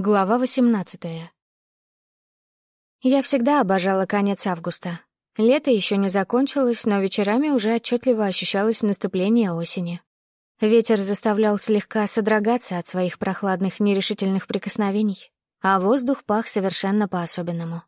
Глава 18 Я всегда обожала конец августа. Лето еще не закончилось, но вечерами уже отчетливо ощущалось наступление осени. Ветер заставлял слегка содрогаться от своих прохладных нерешительных прикосновений, а воздух пах совершенно по-особенному.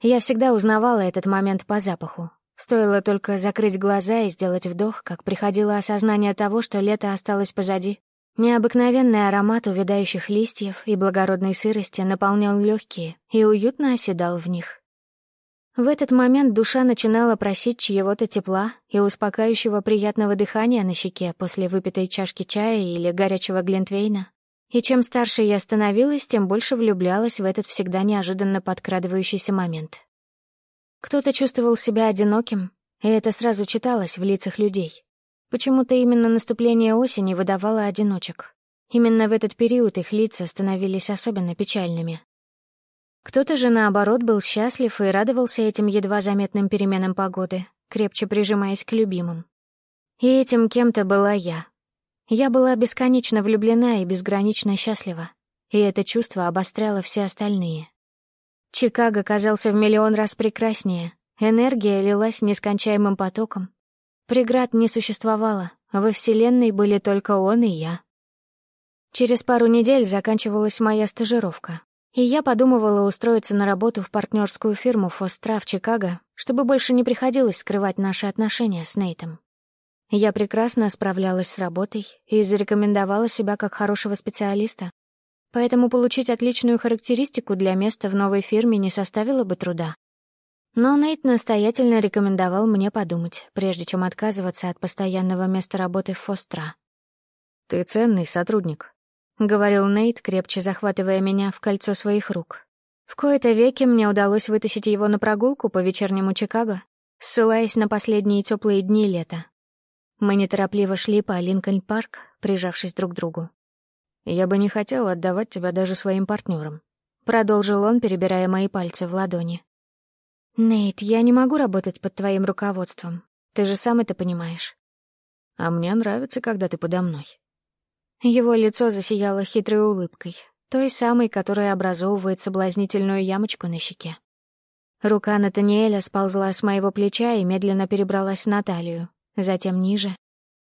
Я всегда узнавала этот момент по запаху. Стоило только закрыть глаза и сделать вдох, как приходило осознание того, что лето осталось позади, Необыкновенный аромат увядающих листьев и благородной сырости наполнял легкие и уютно оседал в них. В этот момент душа начинала просить чьего-то тепла и успокаивающего приятного дыхания на щеке после выпитой чашки чая или горячего глинтвейна. И чем старше я становилась, тем больше влюблялась в этот всегда неожиданно подкрадывающийся момент. Кто-то чувствовал себя одиноким, и это сразу читалось в лицах людей. Почему-то именно наступление осени выдавало одиночек. Именно в этот период их лица становились особенно печальными. Кто-то же, наоборот, был счастлив и радовался этим едва заметным переменам погоды, крепче прижимаясь к любимым. И этим кем-то была я. Я была бесконечно влюблена и безгранично счастлива, и это чувство обостряло все остальные. Чикаго казался в миллион раз прекраснее, энергия лилась нескончаемым потоком, Преград не существовало, во Вселенной были только он и я. Через пару недель заканчивалась моя стажировка, и я подумывала устроиться на работу в партнерскую фирму Фостра в Чикаго, чтобы больше не приходилось скрывать наши отношения с Нейтом. Я прекрасно справлялась с работой и зарекомендовала себя как хорошего специалиста, поэтому получить отличную характеристику для места в новой фирме не составило бы труда. Но Нейт настоятельно рекомендовал мне подумать, прежде чем отказываться от постоянного места работы в Фостра. «Ты ценный сотрудник», — говорил Нейт, крепче захватывая меня в кольцо своих рук. В кои-то веки мне удалось вытащить его на прогулку по вечернему Чикаго, ссылаясь на последние теплые дни лета. Мы неторопливо шли по Линкольн-парк, прижавшись друг к другу. «Я бы не хотел отдавать тебя даже своим партнерам», — продолжил он, перебирая мои пальцы в ладони. «Нейт, я не могу работать под твоим руководством. Ты же сам это понимаешь». «А мне нравится, когда ты подо мной». Его лицо засияло хитрой улыбкой, той самой, которая образовывает соблазнительную ямочку на щеке. Рука Натаниэля сползла с моего плеча и медленно перебралась на талию, затем ниже.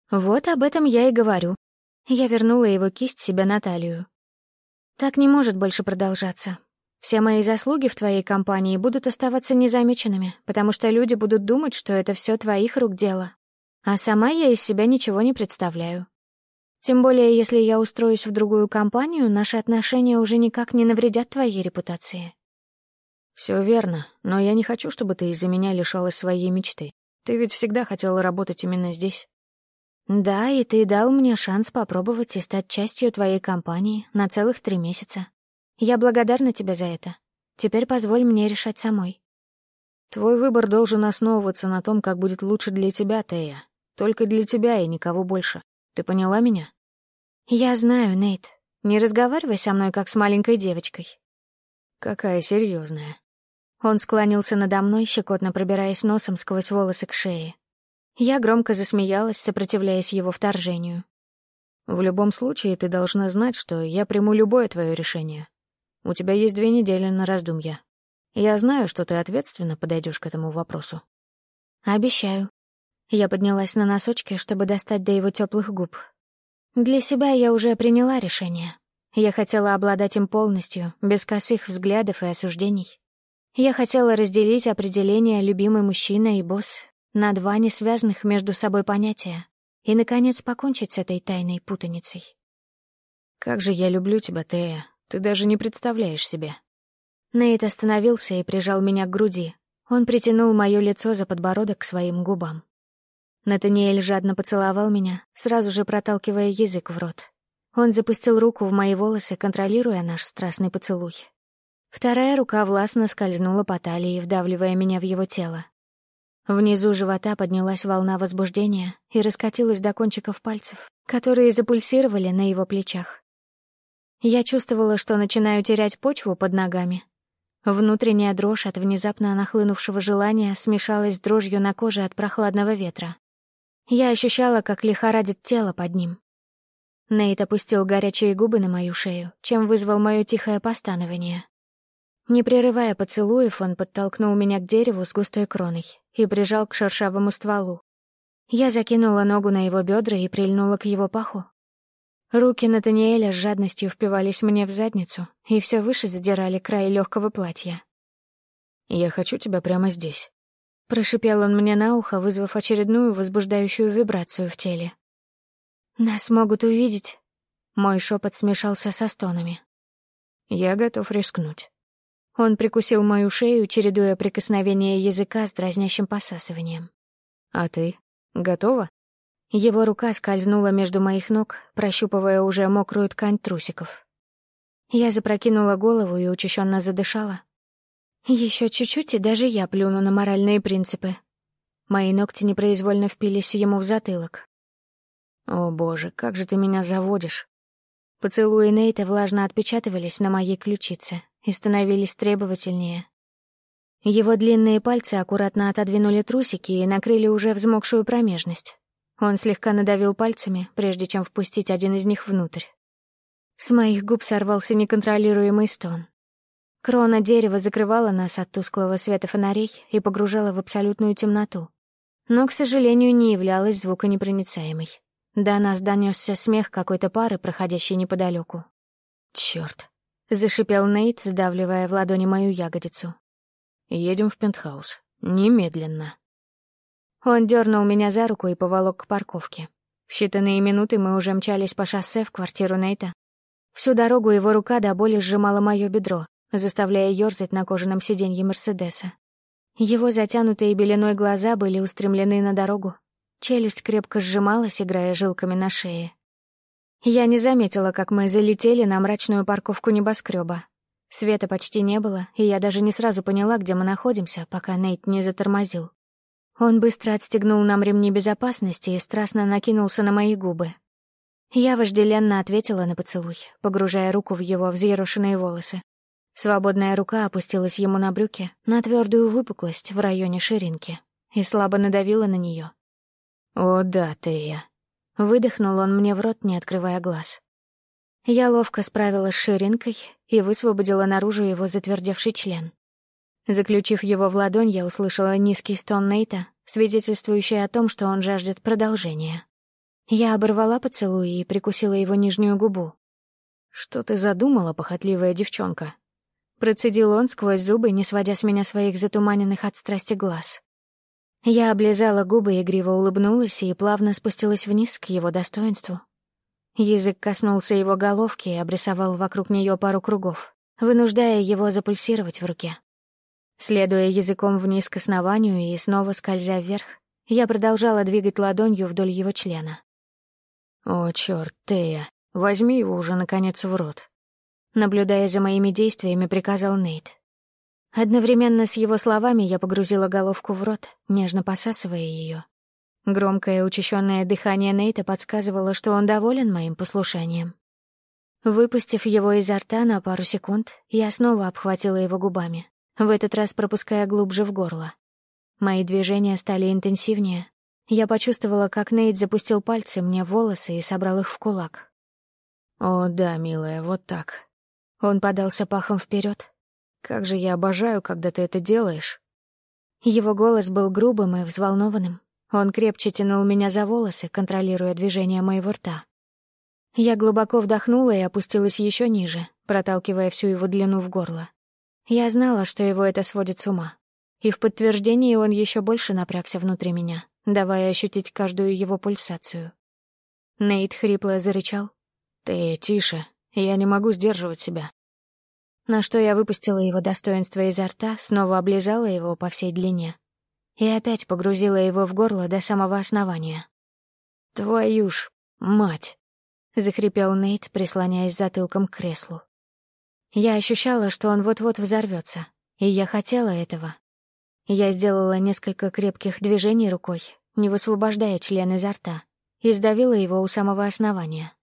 Вот об этом я и говорю. Я вернула его кисть себе на талию. Так не может больше продолжаться. Все мои заслуги в твоей компании будут оставаться незамеченными, потому что люди будут думать, что это все твоих рук дело. А сама я из себя ничего не представляю. Тем более, если я устроюсь в другую компанию, наши отношения уже никак не навредят твоей репутации. Все верно, но я не хочу, чтобы ты из-за меня лишалась своей мечты. Ты ведь всегда хотела работать именно здесь. Да, и ты дал мне шанс попробовать и стать частью твоей компании на целых три месяца. Я благодарна тебе за это. Теперь позволь мне решать самой. Твой выбор должен основываться на том, как будет лучше для тебя, Тея. Только для тебя и никого больше. Ты поняла меня? Я знаю, Нейт. Не разговаривай со мной, как с маленькой девочкой. Какая серьезная. Он склонился надо мной, щекотно пробираясь носом сквозь волосы к шее. Я громко засмеялась, сопротивляясь его вторжению. В любом случае, ты должна знать, что я приму любое твое решение. У тебя есть две недели на раздумья. Я знаю, что ты ответственно подойдешь к этому вопросу. Обещаю. Я поднялась на носочки, чтобы достать до его теплых губ. Для себя я уже приняла решение. Я хотела обладать им полностью, без косых взглядов и осуждений. Я хотела разделить определение «любимый мужчина» и «босс» на два несвязанных между собой понятия и, наконец, покончить с этой тайной путаницей. «Как же я люблю тебя, Тея. Ты даже не представляешь себе». Нейт остановился и прижал меня к груди. Он притянул мое лицо за подбородок к своим губам. Натаниэль жадно поцеловал меня, сразу же проталкивая язык в рот. Он запустил руку в мои волосы, контролируя наш страстный поцелуй. Вторая рука властно скользнула по талии, вдавливая меня в его тело. Внизу живота поднялась волна возбуждения и раскатилась до кончиков пальцев, которые запульсировали на его плечах. Я чувствовала, что начинаю терять почву под ногами. Внутренняя дрожь от внезапно нахлынувшего желания смешалась с дрожью на коже от прохладного ветра. Я ощущала, как лихорадит тело под ним. Нейт опустил горячие губы на мою шею, чем вызвал мое тихое постанование. Не прерывая поцелуев, он подтолкнул меня к дереву с густой кроной и прижал к шершавому стволу. Я закинула ногу на его бедра и прильнула к его паху. Руки Натаниэля с жадностью впивались мне в задницу и все выше задирали край легкого платья. «Я хочу тебя прямо здесь», — прошипел он мне на ухо, вызвав очередную возбуждающую вибрацию в теле. «Нас могут увидеть». Мой шепот смешался со стонами. «Я готов рискнуть». Он прикусил мою шею, чередуя прикосновение языка с дразнящим посасыванием. «А ты? Готова?» Его рука скользнула между моих ног, прощупывая уже мокрую ткань трусиков. Я запрокинула голову и учащенно задышала. Еще чуть-чуть, и даже я плюну на моральные принципы. Мои ногти непроизвольно впились ему в затылок. «О, боже, как же ты меня заводишь!» Поцелуи Нейта влажно отпечатывались на моей ключице и становились требовательнее. Его длинные пальцы аккуратно отодвинули трусики и накрыли уже взмокшую промежность. Он слегка надавил пальцами, прежде чем впустить один из них внутрь. С моих губ сорвался неконтролируемый стон. Крона дерева закрывала нас от тусклого света фонарей и погружала в абсолютную темноту. Но, к сожалению, не являлась звуконепроницаемой. До нас донесся смех какой-то пары, проходящей неподалеку. Черт! зашипел Нейт, сдавливая в ладони мою ягодицу. «Едем в пентхаус. Немедленно». Он дернул меня за руку и поволок к парковке. В считанные минуты мы уже мчались по шоссе в квартиру Нейта. Всю дорогу его рука до боли сжимала мое бедро, заставляя ёрзать на кожаном сиденье Мерседеса. Его затянутые беленой глаза были устремлены на дорогу. Челюсть крепко сжималась, играя жилками на шее. Я не заметила, как мы залетели на мрачную парковку небоскреба. Света почти не было, и я даже не сразу поняла, где мы находимся, пока Нейт не затормозил. Он быстро отстегнул нам ремни безопасности и страстно накинулся на мои губы. Я вожделенно ответила на поцелуй, погружая руку в его взъерошенные волосы. Свободная рука опустилась ему на брюки, на твердую выпуклость в районе ширинки, и слабо надавила на нее. «О да, Тея!» Выдохнул он мне в рот, не открывая глаз. Я ловко справилась с ширинкой и высвободила наружу его затвердевший член. Заключив его в ладонь, я услышала низкий стон Нейта, свидетельствующий о том, что он жаждет продолжения. Я оборвала поцелуй и прикусила его нижнюю губу. «Что ты задумала, похотливая девчонка?» Процедил он сквозь зубы, не сводя с меня своих затуманенных от страсти глаз. Я облизала губы, игриво улыбнулась и плавно спустилась вниз к его достоинству. Язык коснулся его головки и обрисовал вокруг нее пару кругов, вынуждая его запульсировать в руке. Следуя языком вниз к основанию и снова скользя вверх, я продолжала двигать ладонью вдоль его члена. «О, чёрт, Тея, возьми его уже, наконец, в рот!» Наблюдая за моими действиями, приказал Нейт. Одновременно с его словами я погрузила головку в рот, нежно посасывая ее. Громкое учащенное дыхание Нейта подсказывало, что он доволен моим послушанием. Выпустив его изо рта на пару секунд, я снова обхватила его губами, в этот раз пропуская глубже в горло. Мои движения стали интенсивнее. Я почувствовала, как Нейт запустил пальцы мне в волосы и собрал их в кулак. «О, да, милая, вот так». Он подался пахом вперед. «Как же я обожаю, когда ты это делаешь». Его голос был грубым и взволнованным. Он крепче тянул меня за волосы, контролируя движение моего рта. Я глубоко вдохнула и опустилась еще ниже, проталкивая всю его длину в горло. Я знала, что его это сводит с ума. И в подтверждении он еще больше напрягся внутри меня, давая ощутить каждую его пульсацию. Нейт хрипло зарычал. «Ты тише, я не могу сдерживать себя». На что я выпустила его достоинство изо рта, снова облизала его по всей длине и опять погрузила его в горло до самого основания. «Твою ж мать!» — захрипел Нейт, прислоняясь затылком к креслу. Я ощущала, что он вот-вот взорвется, и я хотела этого. Я сделала несколько крепких движений рукой, не высвобождая член изо рта, и сдавила его у самого основания.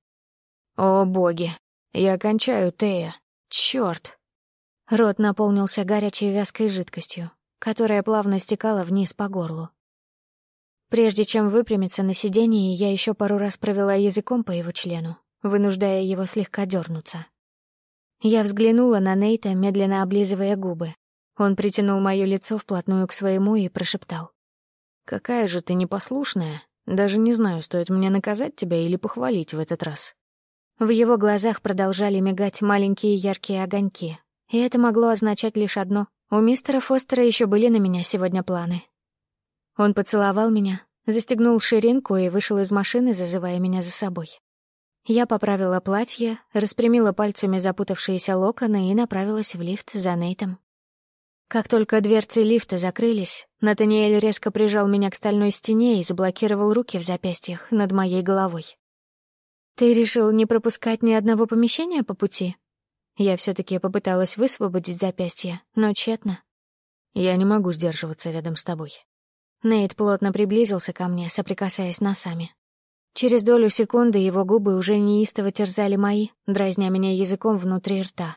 «О, боги! Я кончаю, Тея! Чёрт!» Рот наполнился горячей вязкой жидкостью, которая плавно стекала вниз по горлу. Прежде чем выпрямиться на сиденье, я еще пару раз провела языком по его члену, вынуждая его слегка дернуться. Я взглянула на Нейта, медленно облизывая губы. Он притянул мое лицо вплотную к своему и прошептал. «Какая же ты непослушная. Даже не знаю, стоит мне наказать тебя или похвалить в этот раз». В его глазах продолжали мигать маленькие яркие огоньки. И это могло означать лишь одно. У мистера Фостера еще были на меня сегодня планы. Он поцеловал меня, застегнул ширинку и вышел из машины, зазывая меня за собой. Я поправила платье, распрямила пальцами запутавшиеся локоны и направилась в лифт за Нейтом. Как только дверцы лифта закрылись, Натаниэль резко прижал меня к стальной стене и заблокировал руки в запястьях над моей головой. «Ты решил не пропускать ни одного помещения по пути?» Я все таки попыталась высвободить запястье, но тщетно. «Я не могу сдерживаться рядом с тобой». Нейт плотно приблизился ко мне, соприкасаясь носами. Через долю секунды его губы уже неистово терзали мои, дразня меня языком внутри рта.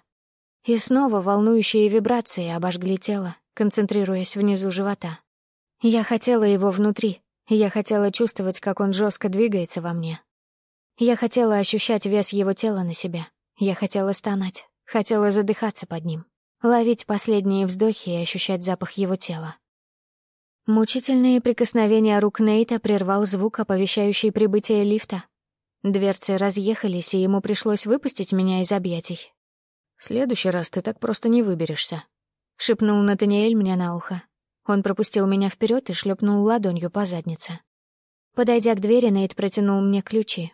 И снова волнующие вибрации обожгли тело, концентрируясь внизу живота. Я хотела его внутри, я хотела чувствовать, как он жестко двигается во мне. Я хотела ощущать вес его тела на себе. Я хотела стонать, хотела задыхаться под ним, ловить последние вздохи и ощущать запах его тела. Мучительные прикосновения рук Нейта прервал звук, оповещающий прибытие лифта. Дверцы разъехались, и ему пришлось выпустить меня из объятий. «В следующий раз ты так просто не выберешься», — шепнул Натаниэль мне на ухо. Он пропустил меня вперед и шлепнул ладонью по заднице. Подойдя к двери, Нейт протянул мне ключи.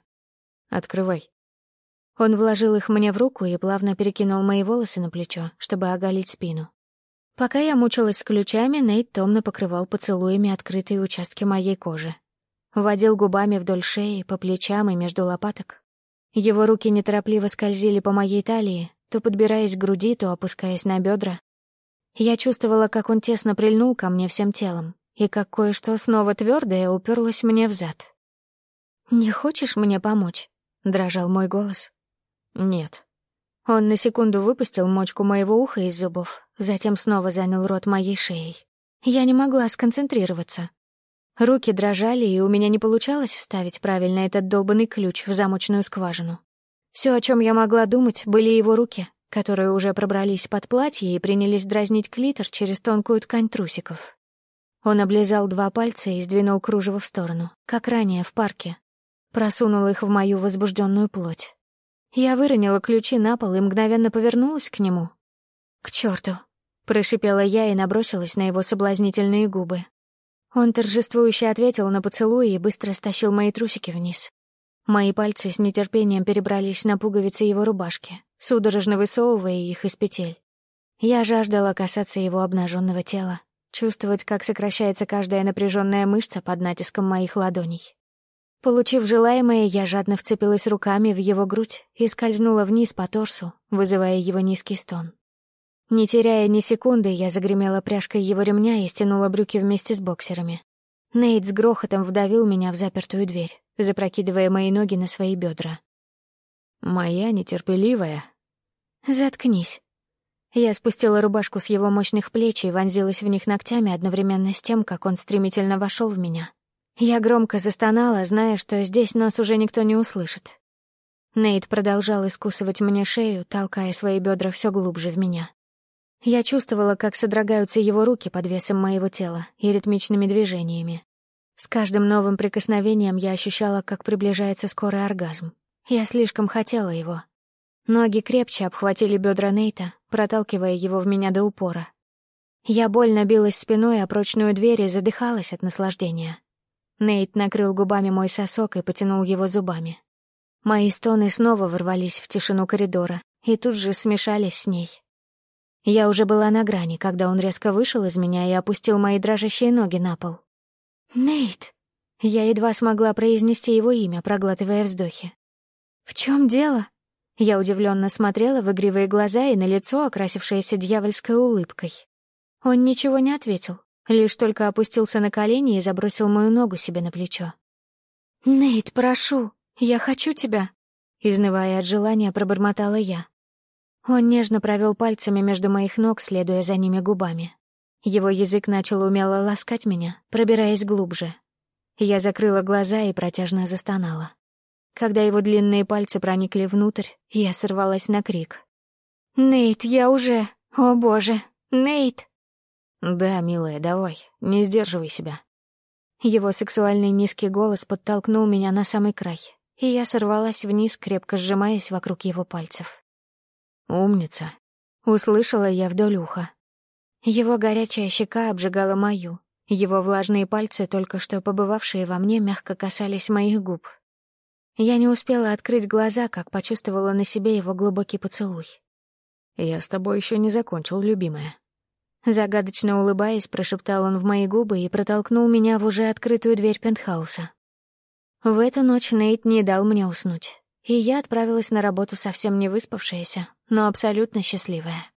«Открывай». Он вложил их мне в руку и плавно перекинул мои волосы на плечо, чтобы оголить спину. Пока я мучилась с ключами, Нейт томно покрывал поцелуями открытые участки моей кожи. Водил губами вдоль шеи, по плечам и между лопаток. Его руки неторопливо скользили по моей талии, то подбираясь к груди, то опускаясь на бедра. Я чувствовала, как он тесно прильнул ко мне всем телом, и как кое-что снова твердое уперлось мне в зад. «Не хочешь мне помочь?» — дрожал мой голос. «Нет», он на секунду выпустил мочку моего уха из зубов, затем снова занял рот моей шеей. Я не могла сконцентрироваться. Руки дрожали, и у меня не получалось вставить правильно этот долбанный ключ в замочную скважину. Все, о чем я могла думать, были его руки, которые уже пробрались под платье и принялись дразнить клитор через тонкую ткань трусиков. Он облизал два пальца и сдвинул кружево в сторону, как ранее в парке. Просунул их в мою возбужденную плоть. Я выронила ключи на пол и мгновенно повернулась к нему. «К черту! Прошипела я и набросилась на его соблазнительные губы. Он торжествующе ответил на поцелуй и быстро стащил мои трусики вниз. Мои пальцы с нетерпением перебрались на пуговицы его рубашки, судорожно высовывая их из петель. Я жаждала касаться его обнаженного тела, чувствовать, как сокращается каждая напряженная мышца под натиском моих ладоней. Получив желаемое, я жадно вцепилась руками в его грудь и скользнула вниз по торсу, вызывая его низкий стон. Не теряя ни секунды, я загремела пряжкой его ремня и стянула брюки вместе с боксерами. Нейт с грохотом вдавил меня в запертую дверь, запрокидывая мои ноги на свои бедра. «Моя нетерпеливая». «Заткнись». Я спустила рубашку с его мощных плеч и вонзилась в них ногтями одновременно с тем, как он стремительно вошел в меня. Я громко застонала, зная, что здесь нас уже никто не услышит. Нейт продолжал искусывать мне шею, толкая свои бедра все глубже в меня. Я чувствовала, как содрогаются его руки под весом моего тела и ритмичными движениями. С каждым новым прикосновением я ощущала, как приближается скорый оргазм. Я слишком хотела его. Ноги крепче обхватили бедра Нейта, проталкивая его в меня до упора. Я больно билась спиной о прочную дверь и задыхалась от наслаждения. Нейт накрыл губами мой сосок и потянул его зубами. Мои стоны снова ворвались в тишину коридора и тут же смешались с ней. Я уже была на грани, когда он резко вышел из меня и опустил мои дрожащие ноги на пол. «Нейт!» Я едва смогла произнести его имя, проглатывая вздохи. «В чем дело?» Я удивленно смотрела в игривые глаза и на лицо, окрасившееся дьявольской улыбкой. Он ничего не ответил, Лишь только опустился на колени и забросил мою ногу себе на плечо. «Нейт, прошу, я хочу тебя!» Изнывая от желания, пробормотала я. Он нежно провел пальцами между моих ног, следуя за ними губами. Его язык начал умело ласкать меня, пробираясь глубже. Я закрыла глаза и протяжно застонала. Когда его длинные пальцы проникли внутрь, я сорвалась на крик. «Нейт, я уже... О, боже! Нейт!» «Да, милая, давай, не сдерживай себя». Его сексуальный низкий голос подтолкнул меня на самый край, и я сорвалась вниз, крепко сжимаясь вокруг его пальцев. «Умница», — услышала я вдоль уха. Его горячая щека обжигала мою, его влажные пальцы, только что побывавшие во мне, мягко касались моих губ. Я не успела открыть глаза, как почувствовала на себе его глубокий поцелуй. «Я с тобой еще не закончил, любимая». Загадочно улыбаясь, прошептал он в мои губы и протолкнул меня в уже открытую дверь пентхауса. В эту ночь Нейт не дал мне уснуть, и я отправилась на работу совсем не выспавшаяся, но абсолютно счастливая.